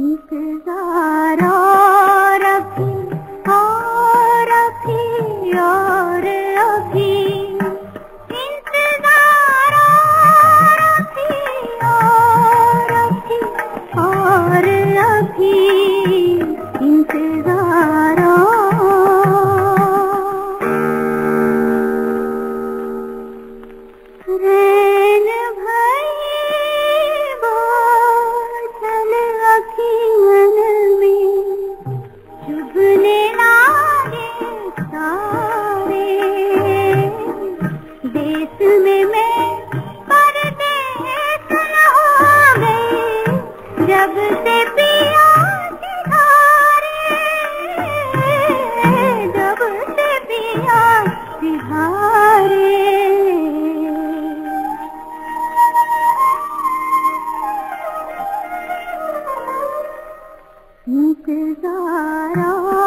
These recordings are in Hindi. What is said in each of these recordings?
ीतरी कार चुभने लागे सारे देश में मैं परदेश हो गई जब से पिया इंतजार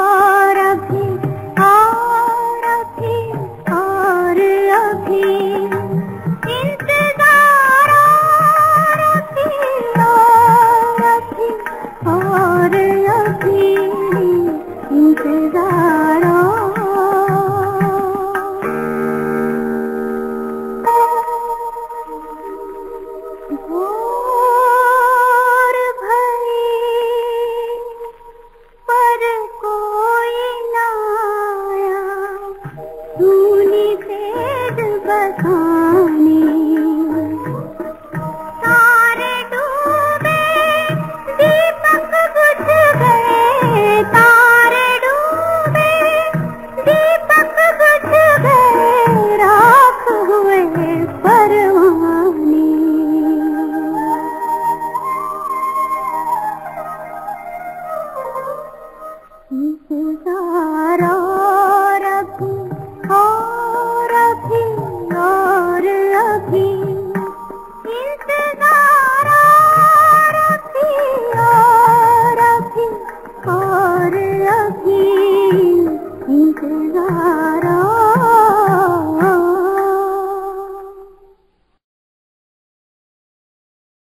ना आया धूनी तेज बसा